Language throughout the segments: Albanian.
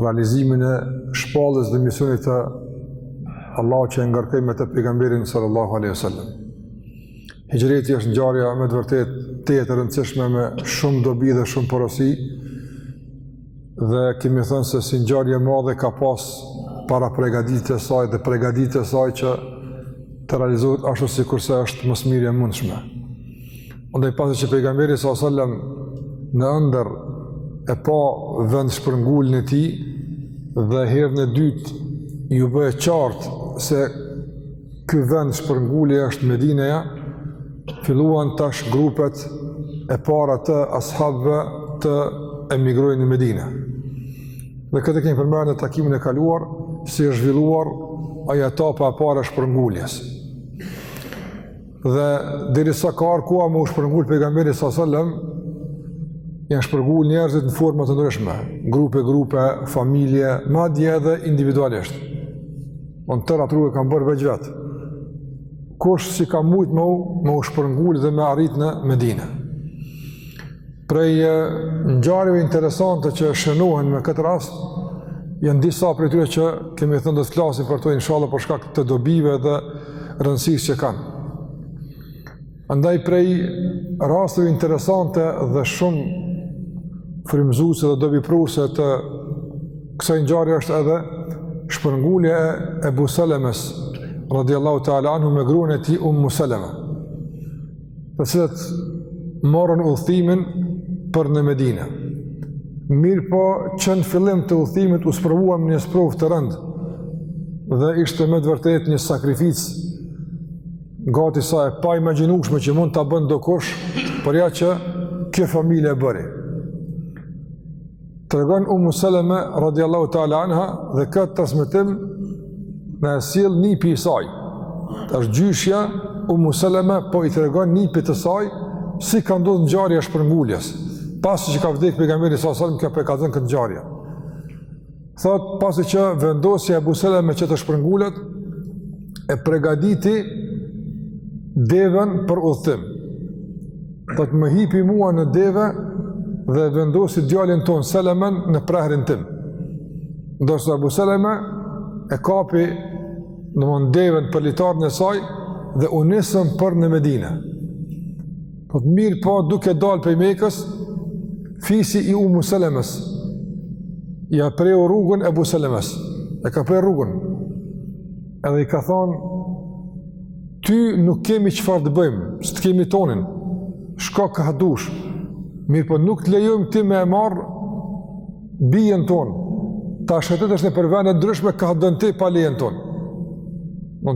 realizimin e shpalljes dhe misionit të Allahu që e ngarkoi me të pejgamberin sallallahu alaihi wasallam. Hijreti është ngjarja me të vërtetë tejet e rëndësishme me shumë dobi dhe shumë porosi. Dhe kemi thënë se si ngjarje e madhe ka pas parapregatitjet e saj dhe pregatitjet e saj që të realizohet ashtu sikurse është më së miri e mundshme. Andaj pasi që pejgamberi sallallahu alaihi wasallam në ëndërr e pa vendshpërnguljen e tij dhe herën e dytë iu bë e qartë se ky vendshpërngulje është Medineja, filluan tash grupet e para të as-habëve të emigrojnë në Medine. Dhe këtë kemi përmendur në takimin e kaluar, si është zhvilluar ajo etapa e para shpërnguljes. Dhe derisa ka ardh koha me u shpërngul pejgamberi sallallahu alaihi wasallam, janë shpërngul njerëzit në forma të ndryshme, grupe, grupe, familje, madje edhe individualisht. Tërë atë rrugë e kanë bërë veç vetë. Kush si ka mujtë me u, me u shpërngul dhe me arrit në Medine. Prej ngjarjeve interesante që shënohen me këtë rast janë disa prej tyre që kemi thënë do të flasim për to inshallah për shkak të dobive dhe rëndësisë që kanë. Andaj prej rasteve interesante dhe shumë frymëzuese dhe dobiprurëse të kësaj ngjarje është edhe shpërngulja e Ebu Selemes radiallahu ta'ala anhu me gruan e tij Ummu Seleme. të cilët morën udhëtimin për në Medine. Mirëpo, që në fillim të udhëtimit u sprovuan me një sprovë të rëndë dhe ishte me të vërtetë një sakrificë gati se e paimagjinushme që mund ta bën dokush por ja që kjo familje e bëri. Tregon Umu Seleme, radiallahu ta'ala anha, dhe këtë transmetim na e sjell nipi i saj. Tash gjyshja, Umu Seleme, po i tregon nipit të saj, si ka ndodhë ngjarja e shpërnguljes. Pasi që ka vdekë pejgamberi sallallahu alaihi wasallam, kjo pe kallzon këtë ngjarje. Thotë, pasi që vendosi Ebu Seleme që të shpërngulet, e pregaditi deven për udhëtim. Thotë më hipi mua në deve dhe vendosi djalin tonë Selemen në prehrin tim. Ndërsa Ebu Seleme e kapi domethënë deven për litarin e saj dhe u nisëm për në Medine. Thotë mirëpo duke dalë prej Mekës, fisi i Umu Selemes, ia preu rrugën Ebu Selemes, e ka preu rrugën, Edhe i ka thonë, ty nuk kemi çfarë të bëjmë, se të kemi tonin, shko kah dush, mirëpo nuk të lejojmë ti me e marrë bijen tonë, ta shetitësh nëpër vene të ndryshme kah don ti pa lejen tonë.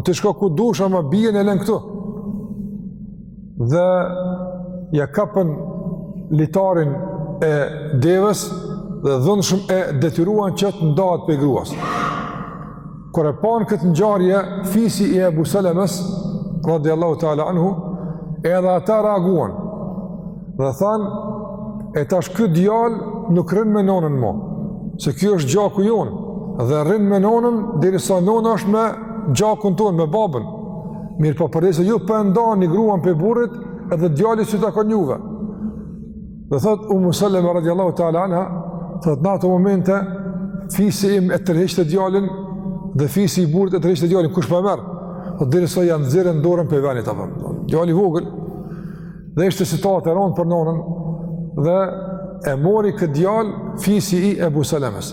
Ti shko ku dush, ama bijen e len këtu. dhe ia kapën litarin e devës dhe dhunshëm e detyruan që të ndahet prej gruas. Kur e panë këtë ngjarje, fisi i Ebu Selemes, radiallahu ta'ala anhu, edhe ata reaguan dhe thanë, e tash ky djalë nuk rrin me nonën mo, se ky është gjaku jonë, dhe rrin me nonën, derisa nona është me gjakun tonë, me babën. Mirëpo përderisa ju po e ndani gruan prej burrit edhe djali s'i takon juve. Dhe thot, Umu Seleme radiallahu ta'ala anha, thot, në ato momente, fisi im e tërheqte djalin dhe fisi i burrit e tërheqte djalin, kush po e merr? Thot, derisa ia nxirrën dorën prej venit, a pra djali vogël, dhe ishte situatë e ronë për nonën, dhe e mori këtë djalë fisi i Ebu Salemes.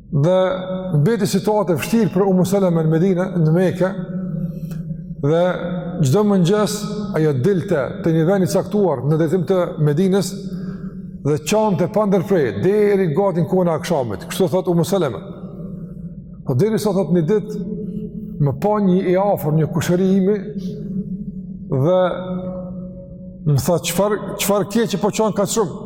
Dhe mbeti situatë e vështirë për Umu Seleme në Medina, në Mekë, dhe çdo mëngjes ajo dilte te një ven i caktuar në drejtim të Medines dhe qante pandërpre, deri gati në kohën e akshamit, kështu thot Umu Seleme. Po derisa thot një dit, më pa një i afërt një kushëri imi dhe më tha çfarë, çfarë ke që po qan kaq shumë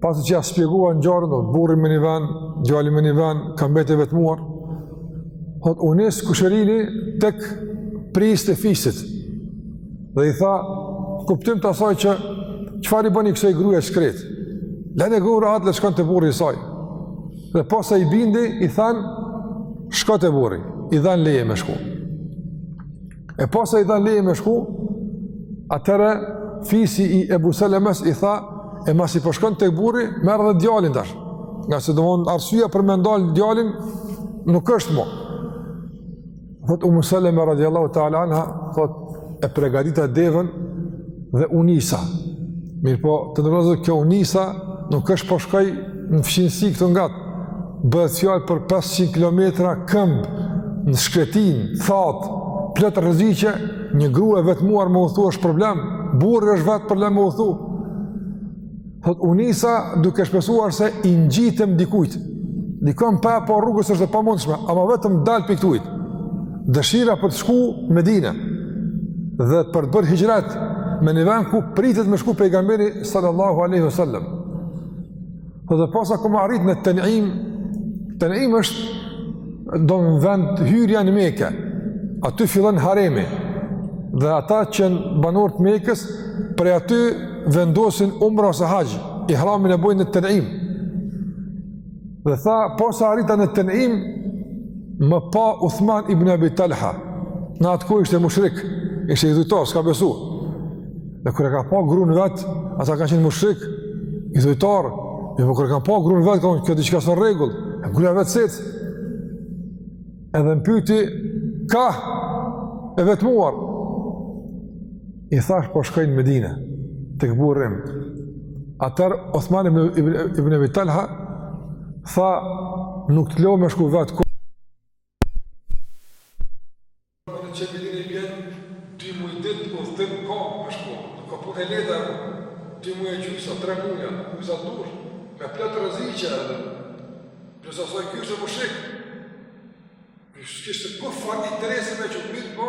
Pasi që ia shpjegova ngjarjen, thot burri me një ven, djali me një ven, kam mbet e vetmuar, thot u nis kushërini tek prijësit e fisit, dhe i tha, kuptim të asaj që, çfarë i bëni kësaj gruje të shkretë, lene të gjorën le të shkon te burri i saj, dhe posa i bindi, i than, shko te burri, i dhan leje me shku. E posa i dhanë leje me shku, atëherë fisi i Ebu Selemes i tha, e masi po shkon tek burri, merre dhe djalin tash. Ngase domethënë arsuja për me ndalë djalin, nuk është mo. Thot, Umu Seleme radiallahu ta'ala anha, thot, e pregadita devën dhe u nisa. Mirëpo, të nderuar kjo u nisa, nuk është po shkoj po në fqinjësi këtu ngat, bëhet fjalë për 500 km këmbë, në shkretinë, thatë, plot rreziqe, një gru e vetmuar me udhtu është problem, burri është vetë problem me udhtu. Thot, u nisa duke shpresuar se i ngjitem dikujt, dikon e pa, po rrugës është e pamundshme, ama vetëm dal prej këtujt, dëshira për të shku Medine, dhe për të bërë hixhret, me një vend ku pritet me shku pejgamberi sallallahu aleyhu sallam. Po dhe posa kam arrit në Tenim, Tenim është domethënë vend hyrja në Mekë. Aty fillon haremi. Dhe ata që janë banorë të Mekës, prej aty vendosin umra ose haxh, ihramin e bojnë në Tenim. Dhe tha, posa arrita në Tenim, më pa Uthman ibn Abi Talha. Në atë kohë ishte mushrik, ishte idhujtar, s'ka besu. Dhe kur e ka pa grun vetë, ata ka qenë mushrik, idhujtar, dhe po kur e ka pa grun vetë, ka thënë këtu diçka s'është rregull, e gruja vetë s'ec, edhe më pyti, ka e vetmuar, i thashë po shkoj në Medinë, tek burri im, atëherë Othman ibn, ibn, ibn Ebi Talha, tha, nuk të la me shku vetë, Unë në qeverin i bjen dy muj dit udhëtim ka me shku, nuk ka punë e lehtë e rëndë. Dy muj e gjysë, tre muja, muj sa dush, me plot rreziqe edhe. Plus asaj ky ishte mushrik. Ky s'kishte kurrfarë interesi me çu, mirëpo,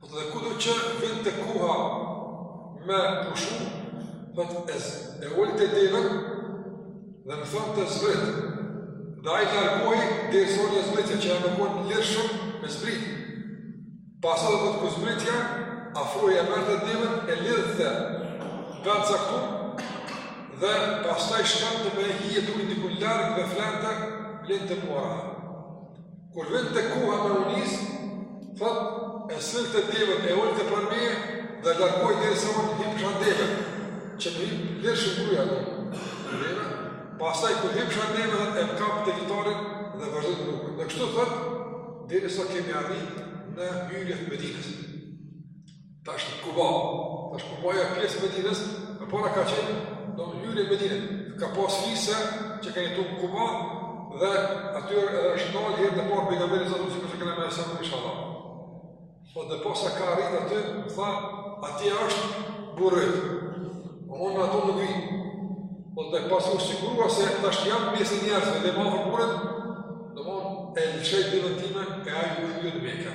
Thotë dhe kudo që vinte koha me pushu, thotë e, e ulte devën dhe më thonte zbrit. Dhe ai largohej derisa unë zbritja që me kon lirë shumë me zbrit. Pastaj thotë kur zbritja, afrohej e merrte devën e lidhte në vend të caktum dhe pastaj shkonte në hije diku larg dhe flente, blinë të muara. Kur vinte koha me u nis, thotë e sillte devën e ulte për mu dhe largohej derisa unë hipsha devën, që me hip lirshëm gruja në devën, pastaj kur hipsha devën dhe e kapte litarin dhe vazhdonte rrugën. Dhe kështu thotë, derisa kemi arrit në hyrjet e Medinës. Tash Kuba, tash është Kubaja pjesë e Medinës, përpara ka qenë, në hyrje të Medinës, ka pas fise që ka jetu në Kuba, dhe aty edhe është ndalë herën e parë Pejgamberi, siç kena me e sqaru, inshallah. Po dhe posa ka arritë aty, më tha, aty është burri yt, o po në ato në gri, po dhe posa u sigurua se tash jam në mes njerëzve dhe afër burrit, dhe ma e lëshoi deven time, e ai u kthye në Mekë.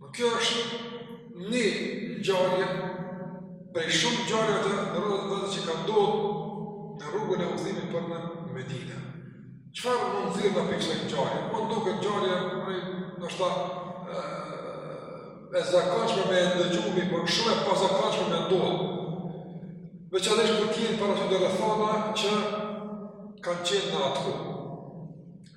Por kjo është një ngjarje prej shumë ngjarjeve të rrugës të që ka ndodhur në rrugën e udhëtimit për në Medinë. Çfarë mund të nxirret për këtë ngjarje? Po duket ngjarja prej ndoshta e zakonshme me e ndëgju, por shumë e pazakonshme me ndodhë. Veçanërisht për të qenë parasysh rrethanat që kanë qenë në atë kohë.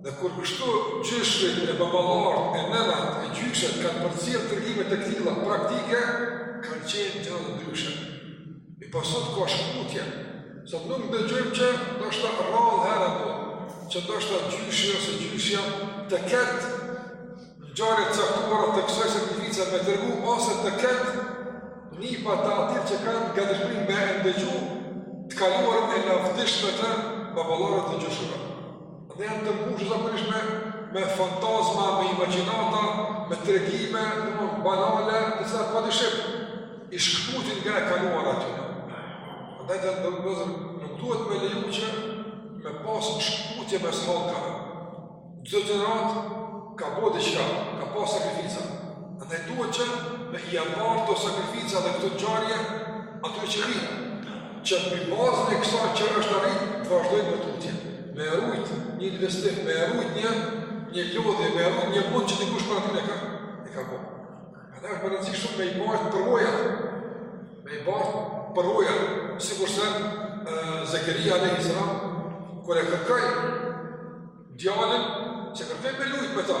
Dhe kur kështu gjyshrit e baballarët e nënat e gjyshet kanë përcjellë tregime të këtilla praktike, kanë qenë gjëra të ndryshme. Mirëpo sot ka shkëputje, sot nuk dëgjojmë që ndoshta rrallë herë ato, që ndoshta gjyshi ose gjyshja të ketë ngjarje të caktuara të kësaj sakrifice me tregu, ose të ketë nipa të atillë që kanë gatishmëri me e ndëgju të kaluarën e lavdishme të baballarëve, të gjyshëve. Andaj janë të mbushë zakonisht me fantazma, me imagjinata, me tregime, në më banale, të cilat pa dyshim, i shkëputin nga e kaluara e tyre. Andaj të nderuar vëllezër, nuk duhet me leju që me pasë një shkëputje me shalka. Gjeneratat kanë bo dhe çka, ka pas sakrifica. Andaj duhet që me i bartë këto sakrifica dhe këto ngjarje, atyre që rriten, që mbi bazën e kësaj që është arritë, të vazhdojnë më tutje. Me e rujt një investim, me e rujt një, një lodhje, me e rujt një mund që dikush për atë e ka, e ka bo. Andaj është me rëndësi shumë me i bartë përvoja, me i bartë përvoja, sikurse Zekeria alejhi selam, kur e kërkoi djalin, s'e kërkoi me lujt me ta,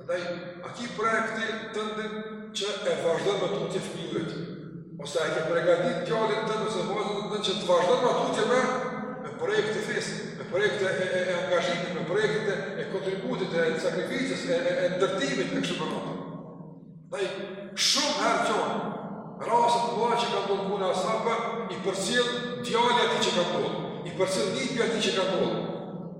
Andaj, a ki projektin tëndin që e vazhdon më tutje fëmija yt? Ose a ke përgatit djalin tënd ose vajzën tënde që të vazhdon më tutje me, me projekte të fesë, me projekte e, e, e angazhimit, me projekte e kontributit, e sakrificës, e, e, e ndërtimit, e kështu me radhë. Ndaj, shumë herë gjen raste të mëllë që ka mbjellë kune asabë, i përcjell djali atë që ka mbjellë, i përcjell nipi atë që ka mbjellë,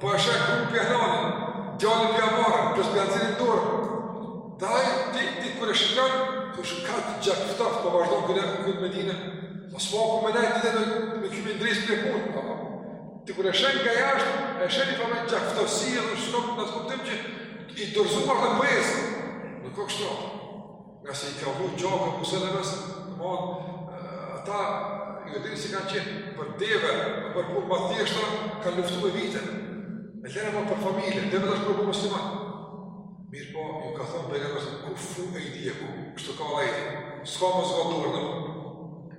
Po e sheh gruan po ia ndalin, djalin po ia marrin, plus po ia nxjerrin dorën. Dhe ai, ti, ti kur e shikon, thua ka gjak të ftohtë, po vazhdon rrugën për në Medine. Po s'po ku me nejtë dhe me, me kjumi ndrisë për e punë, po. Ti kur e sheh nga jashtë, e sheh njeri me gjak të ftohtë, si e dhe shkëm në atë kuptim që i dorëzuar dhe pëjëzë. Nuk osht kështu Ngase i ka vlu gjaku ku së dhe nësë, në mod, ata, ju e dini si kanë qenë, për deve, për gjëra ma të thjeshta, kanë luftu me vite. E lëre ma për familje, deve dhe është për për muslimanët. Mirëpo, ju ka thonë Pejgamberi, kuffu ejdijekum, kështu ka dhe i dhije, s'ka me zgjat dorën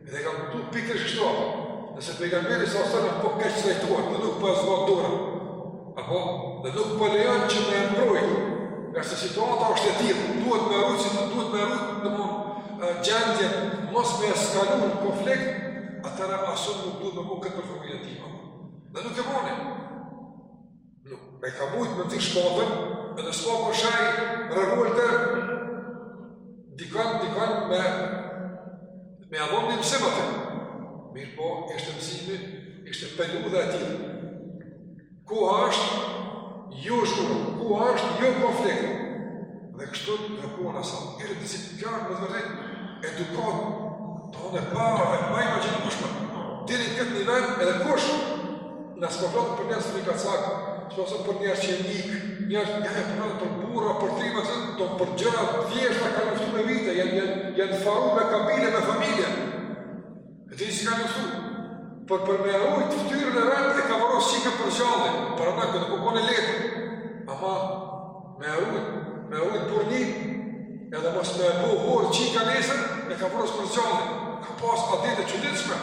Dhe ka kuptu pikërisht kështu apo, nëse pejgamberi alejhi selam po keqtrajtohet, dhe nuk po e zgjat dorën, apo, dhe nuk po lejon që me e mbrojt, ngase situata është e tillë, duhet me rujt, si të duhet me rujt, dhe mund, gjendjen, mos me eskalu në konflikt, atëherë as unë nuk duhet me bo këtë për familjen time. Dhe nuk e bone. Nuk e ka mujt me t'i shpatën, edhe s'ka për shaj revolte, dikon, dikon me, me ja dhon një mësim atij. Mirëpo, ishte mësimi, ishte pelu dhe ati. Ku është, jo shkurë, ku është, jo konflikt. Dhe kështu të nërkuar në samë, kërë të si të kërë në të rritë, edukatë, të anë e parë, e majë më gjithë kushme, deri këtë një vend edhe kush, në sportatë për njësë një kaçak, të pasëm për njërë që njëkë, njërë që njërë për njërë për burra, për trima, ata për gjëra të thjeshta, kanë luftu me vite, janë, janë, janë faru me kabile, me familje. E ti si ka luftu, për për me rujt ftyrën e vet e ka vorros çikën për gjalli, për atë këtë po kone letë, ama me rujt, me rujt burrni, edhe mos me u bo horë çika nesër, e ka vorros për gjalli, ka pas atë ditë e qëtëtshme,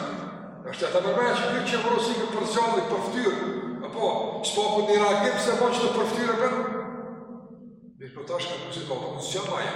është e ta mërmej që një që e vorros çikën për gjalli, për ftyrë, apo, së po për një reagim se po që të për ftyrë e për, Mirëpo ta shka nuk si të po, nuk si gjallin,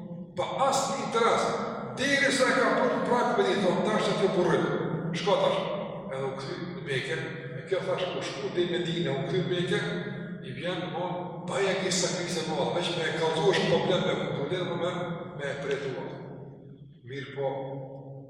pa asnjë interes, deri sa e ka pru në prag Medine, tha tash të kom pru, shko tash, edhe u kthy në Meke, e kjo tash, me shku deri Medine, u kthy në Meke, i vjen, po, pa e një sakrificë e madhe, veç me e kallëzu është problem po le mo me, me e përjetu. Mirëpo,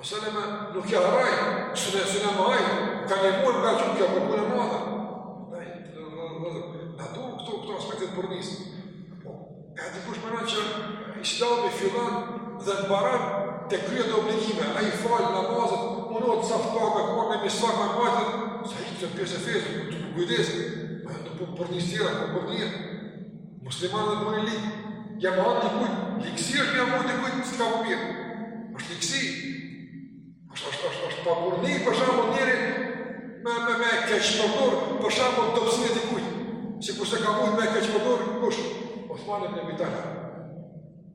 Umu Seleme nuk ja harroi, së në së në më hajë, ka një mërë nga qëmë kjo për punë e madhe. Ndaj, në në në në, në do këto, këto aspektet e burrnisë. Po, dikush po menon që islami fillon dhe mbaron te kryet obligime, ai fal namazet, unë o të saftë pa me kërë në misa me majtët, sa i të pjesë e fesë, të kujdesin, ma e të për për njësë tjera, për për njësë. Musliman dhe boni lik, ja më hatë dikujt, ligsi është me ja bon dikujt në së kapë mirë. është liksi, është, është, është, është paburrni për shembull njeri me, me, me keqpërdor për shembull dobsinë e dikujt, sikurse ka mujt me keqpërdor kush, Osman ibn Ebi Talha.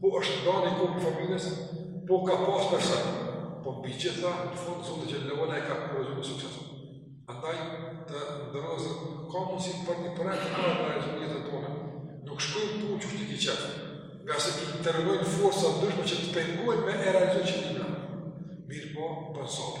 Po është da prej familjes, po ka pas person, po mbi gjitha, në fund, Zoti që në vëllë e ka përëzhu në sukses. Andaj, të nderuar, ka mundësi për një projekt të madh me realizu në jetën tonë, nuk shkojnë punë që është i qëtë, ngase intervenojnë forca ndryshme që të pengojnë me e realizu që një në. Mirëpo, për sot.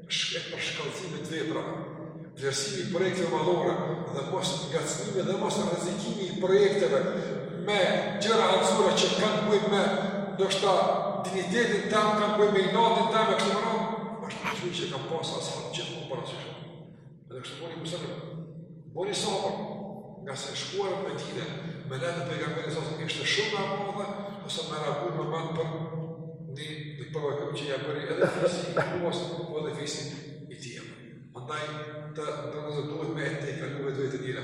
e përshkallëzimit të vepra, vlerësimi i projekteve madhore dhe mosngacmimi dhe mosrrezikimi i projekteve me gjëra anësore që kanë bëjë me ndoshta dinjitetin tem, kanë bëjë me inatin tem e kështu me radhë, është në që ka pas asë fatë gjithë më parasysh. Dhe kështu bëni mu sabër. Bëni sabër, nga se shkuar në Medina, mbeleti te pejgamberi s.a.v.s. ishte shumë e madhe, ose me rabu me manë për një të përpjekëm që një bëri edhe fisi i kuas, po edhe fisi i tijema. Andaj të nderuar duhet me e te kaluve dhe të njëra.